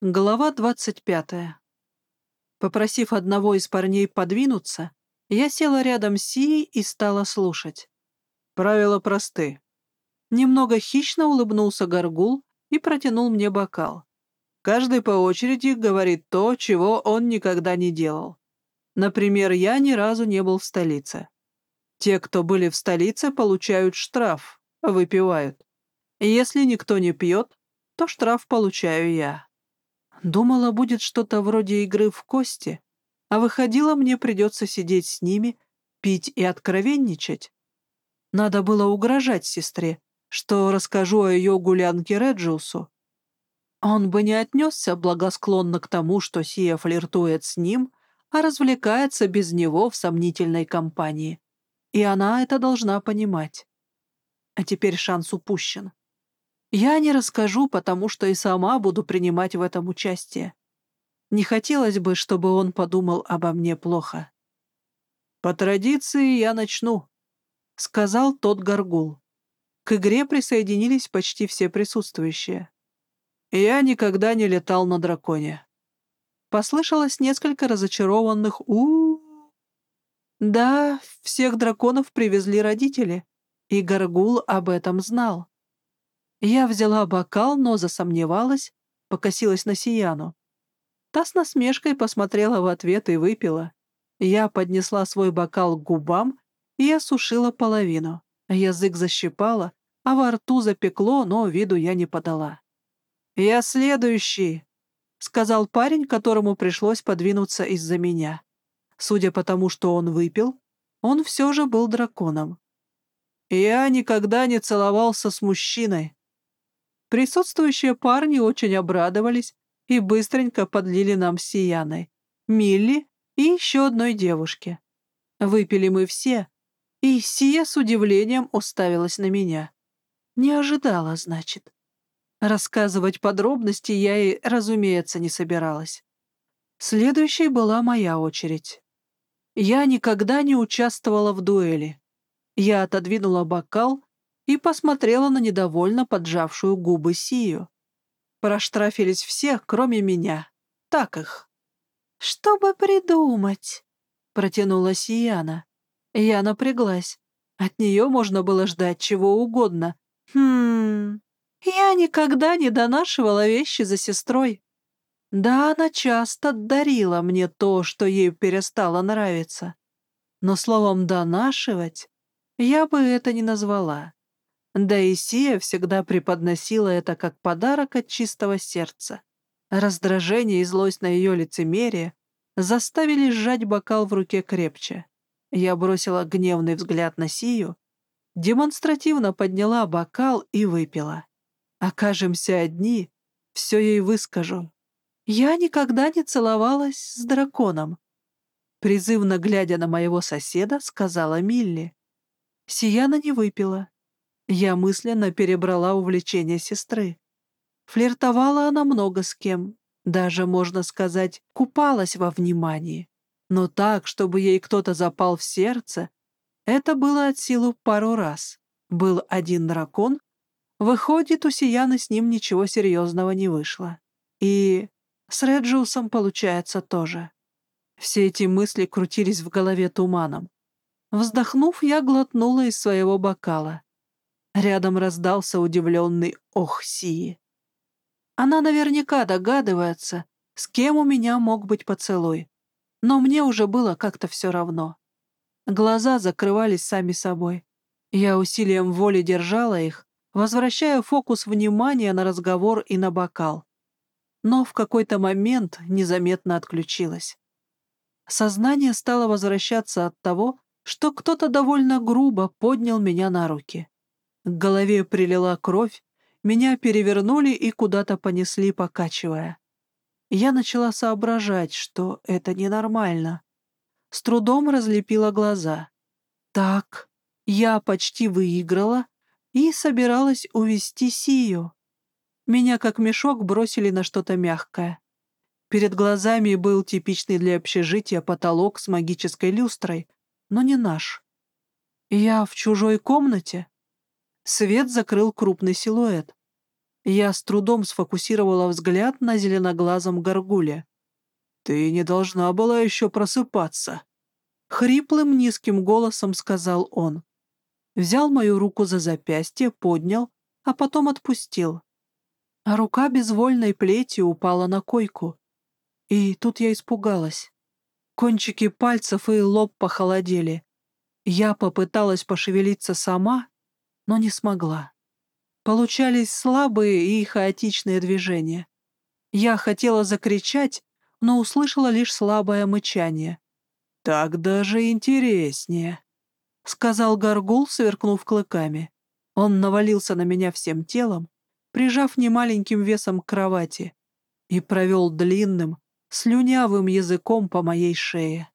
Глава двадцать пятая. Попросив одного из парней подвинуться, я села рядом с Сией и стала слушать. Правила просты. Немного хищно улыбнулся Горгул и протянул мне бокал. Каждый по очереди говорит то, чего он никогда не делал. Например, я ни разу не был в столице. Те, кто были в столице, получают штраф, выпивают. Если никто не пьет, то штраф получаю я. Думала, будет что-то вроде игры в кости, а выходило, мне придется сидеть с ними, пить и откровенничать. Надо было угрожать сестре, что расскажу о ее гулянке Реджиусу. Он бы не отнесся благосклонно к тому, что Сия флиртует с ним, а развлекается без него в сомнительной компании. И она это должна понимать. А теперь шанс упущен. Я не расскажу, потому что и сама буду принимать в этом участие. Не хотелось бы, чтобы он подумал обо мне плохо. «По традиции я начну», — сказал тот горгул. К игре присоединились почти все присутствующие. «Я никогда не летал на драконе». Послышалось несколько разочарованных у, -у, -у. Да, всех драконов привезли родители, и Горгул об этом знал. Я взяла бокал, но засомневалась, покосилась на Сияну. Та с насмешкой посмотрела в ответ и выпила. Я поднесла свой бокал к губам и осушила половину. Язык защипала, а во рту запекло, но виду я не подала. «Я следующий», — сказал парень, которому пришлось подвинуться из-за меня. Судя по тому, что он выпил, он все же был драконом. «Я никогда не целовался с мужчиной», Присутствующие парни очень обрадовались и быстренько подлили нам с Сияной, Милли и еще одной девушке. Выпили мы все, и Сия с удивлением уставилась на меня. Не ожидала, значит. Рассказывать подробности я и, разумеется, не собиралась. Следующей была моя очередь. Я никогда не участвовала в дуэли. Я отодвинула бокал и посмотрела на недовольно поджавшую губы Сию. Проштрафились все, кроме меня. Так их. «Чтобы придумать», — протянула Сияна. Я напряглась. От нее можно было ждать чего угодно. Хм... Я никогда не донашивала вещи за сестрой. Да, она часто дарила мне то, что ей перестало нравиться. Но словом «донашивать» я бы это не назвала. Да и Сия всегда преподносила это как подарок от чистого сердца. Раздражение и злость на ее лицемерие заставили сжать бокал в руке крепче. Я бросила гневный взгляд на Сию, демонстративно подняла бокал и выпила. Окажемся одни, все ей выскажу. Я никогда не целовалась с драконом. Призывно глядя на моего соседа, сказала Милли. Сияна не выпила, я мысленно перебрала увлечение сестры. Флиртовала она много с кем, даже, можно сказать, купалась во внимании. Но так, чтобы ей кто-то запал в сердце, это было от силы пару раз. Был один дракон, выходит, у Сияны с ним ничего серьезного не вышло. И с Реджиусом получается тоже. Все эти мысли крутились в голове туманом. Вздохнув, я глотнула из своего бокала. Рядом раздался удивленный «Ох, Сии!». Она наверняка догадывается, с кем у меня мог быть поцелуй. Но мне уже было как-то все равно. Глаза закрывались сами собой. Я усилием воли держала их, возвращая фокус внимания на разговор и на бокал. Но в какой-то момент незаметно отключилась. Сознание стало возвращаться от того, что кто-то довольно грубо поднял меня на руки. К голове прилила кровь, меня перевернули и куда-то понесли, покачивая. Я начала соображать, что это ненормально. С трудом разлепила глаза. Так, я почти выиграла и собиралась увести Сию. Меня как мешок бросили на что-то мягкое. Перед глазами был типичный для общежития потолок с магической люстрой, но не наш. Я в чужой комнате? Свет закрыл крупный силуэт. Я с трудом сфокусировала взгляд на зеленоглазом горгуле. «Ты не должна была еще просыпаться», — хриплым низким голосом сказал он. Взял мою руку за запястье, поднял, а потом отпустил. А рука безвольной плетью упала на койку. И тут я испугалась. Кончики пальцев и лоб похолодели. Я попыталась пошевелиться сама, но не смогла. Получались слабые и хаотичные движения. Я хотела закричать, но услышала лишь слабое мычание. «Так даже интереснее», — сказал Горгул, сверкнув клыками. Он навалился на меня всем телом, прижав немаленьким весом к кровати, и провел длинным, слюнявым языком по моей шее.